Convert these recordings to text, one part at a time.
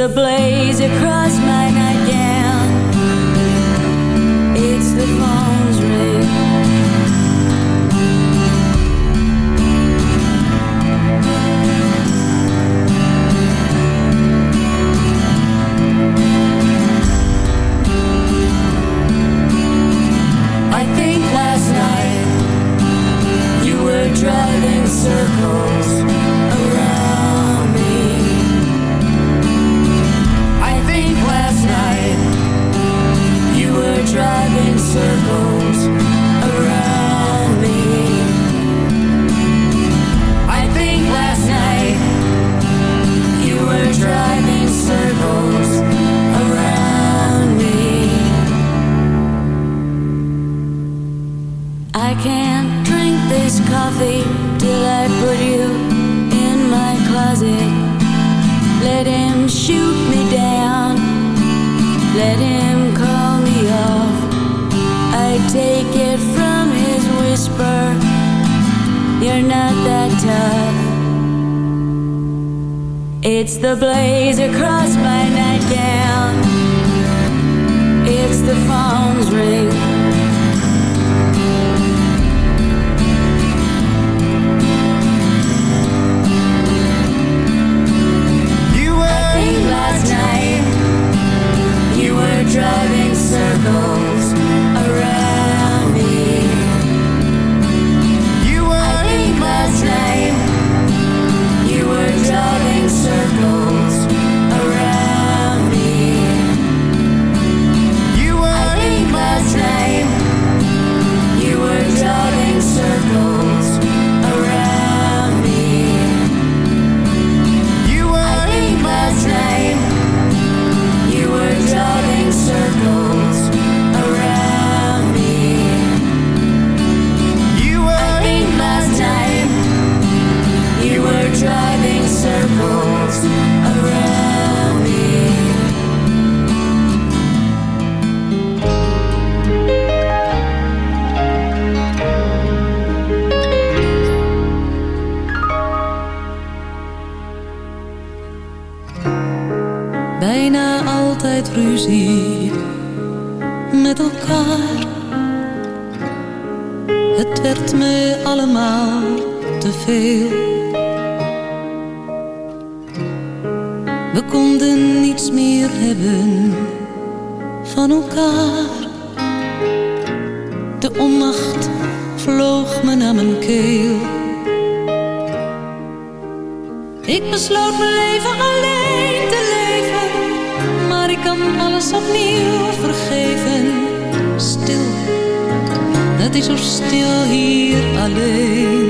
the blaze across It's the blazer across my nightgown. It's the phone's ring. I het is er hier alleen.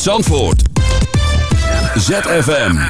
Zandvoort. ZFM.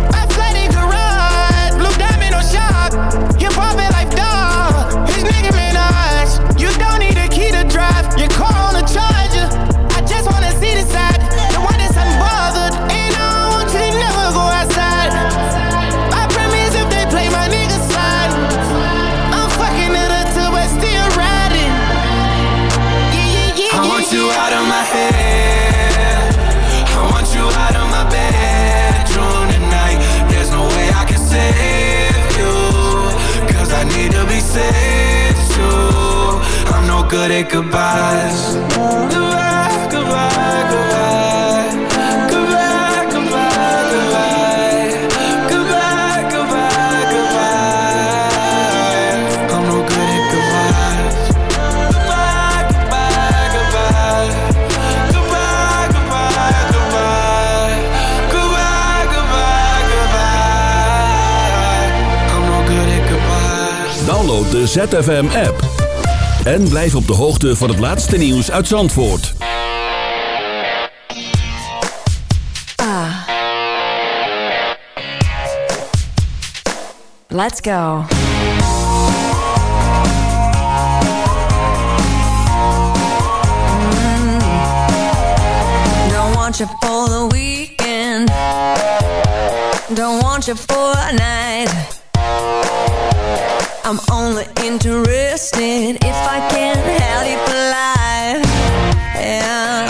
Download de ZFM-app. En blijf op de hoogte van het laatste nieuws uit Zandvoort. Ah. Let's go. Mm. Don't want for the weekend. Don't want you for a night. I'm only interested if I can help you life. Yeah.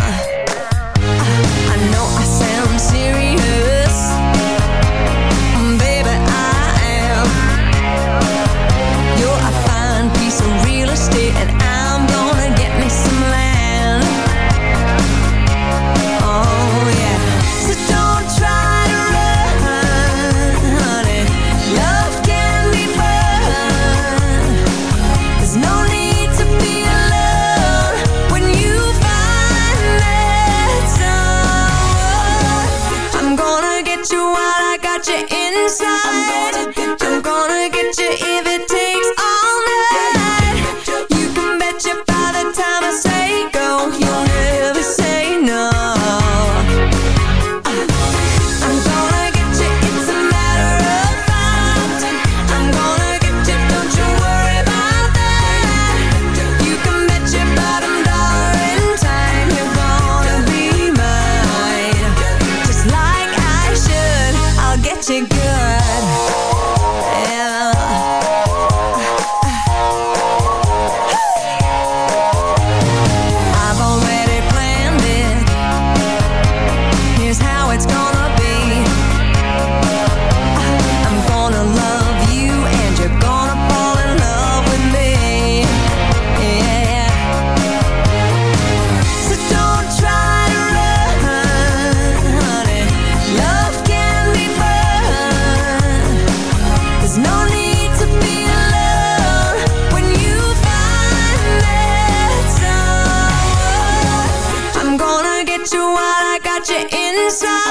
Cause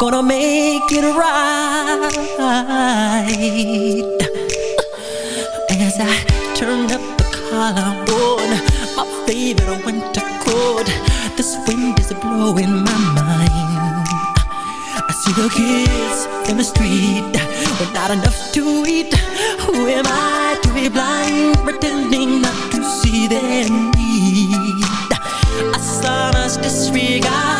gonna make it right. As I turn up the collarbone, my favorite winter coat. This wind is blowing my mind. I see the kids in the street with not enough to eat. Who am I to be blind, pretending not to see their need? A son's disregard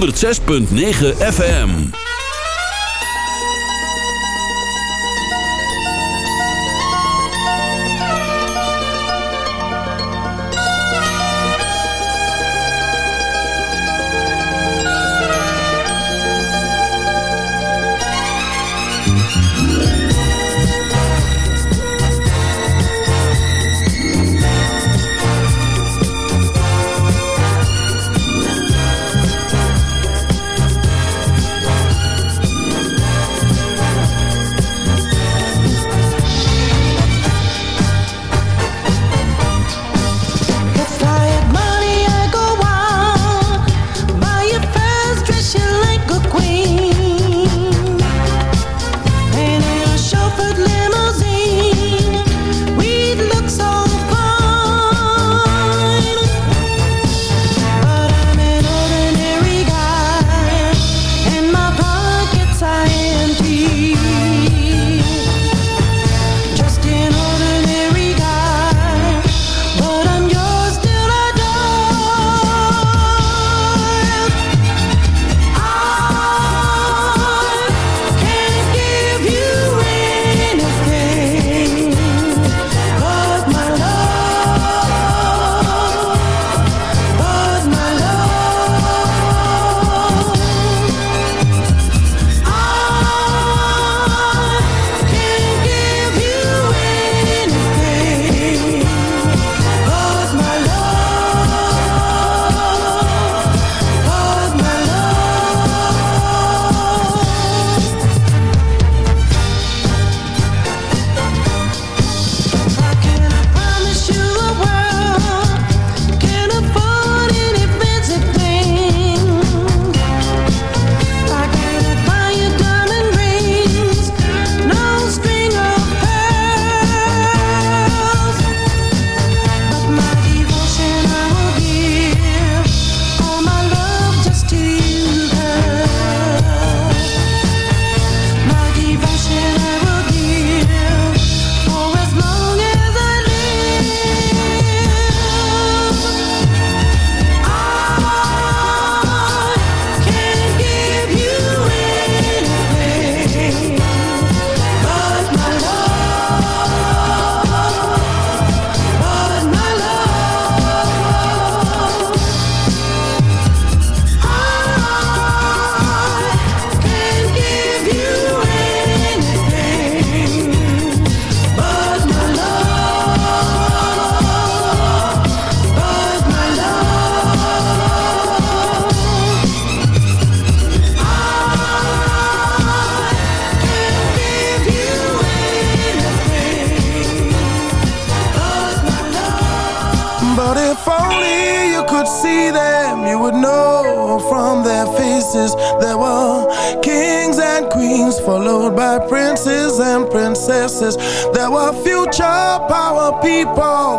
106.9 FM.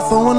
phone